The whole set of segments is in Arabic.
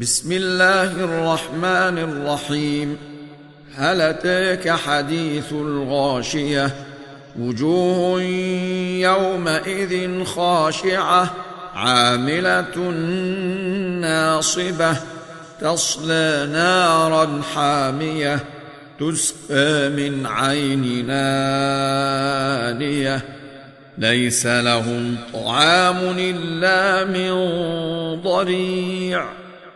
بسم الله الرحمن الرحيم. هل أتاك حديث الغاشية؟ وجوه يومئذ خاشعة عاملة ناصبة تصلى نارا حامية تسقى من عين نانية. ليس لهم طعام إلا من ضريع.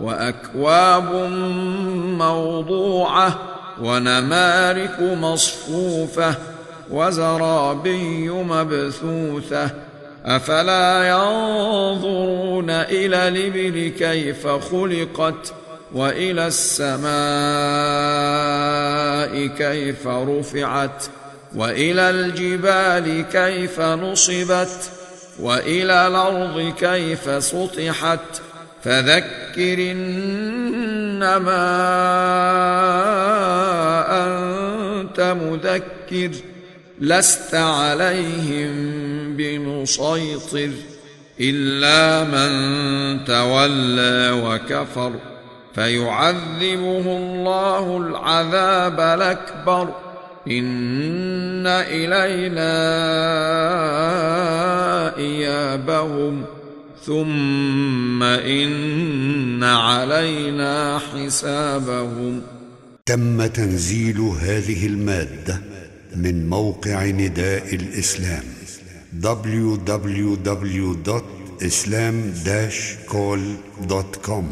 وأكواب موضوعة ونمارق مصفوفة وزرابي مبثوثة أفلا ينظرون إلى الإبل كيف خلقت وإلى السماء كيف رفعت وإلى الجبال كيف نصبت وإلى الأرض كيف سطحت فذكر إنما أنت مذكر لست عليهم بمسيطر إلا من تولى وكفر فيعذبه الله العذاب الأكبر. إن إلينا إيابهم. ثم ان علينا حسابهم تم تنزيل هذه المادة من موقع نداء الإسلام www.islam-call.com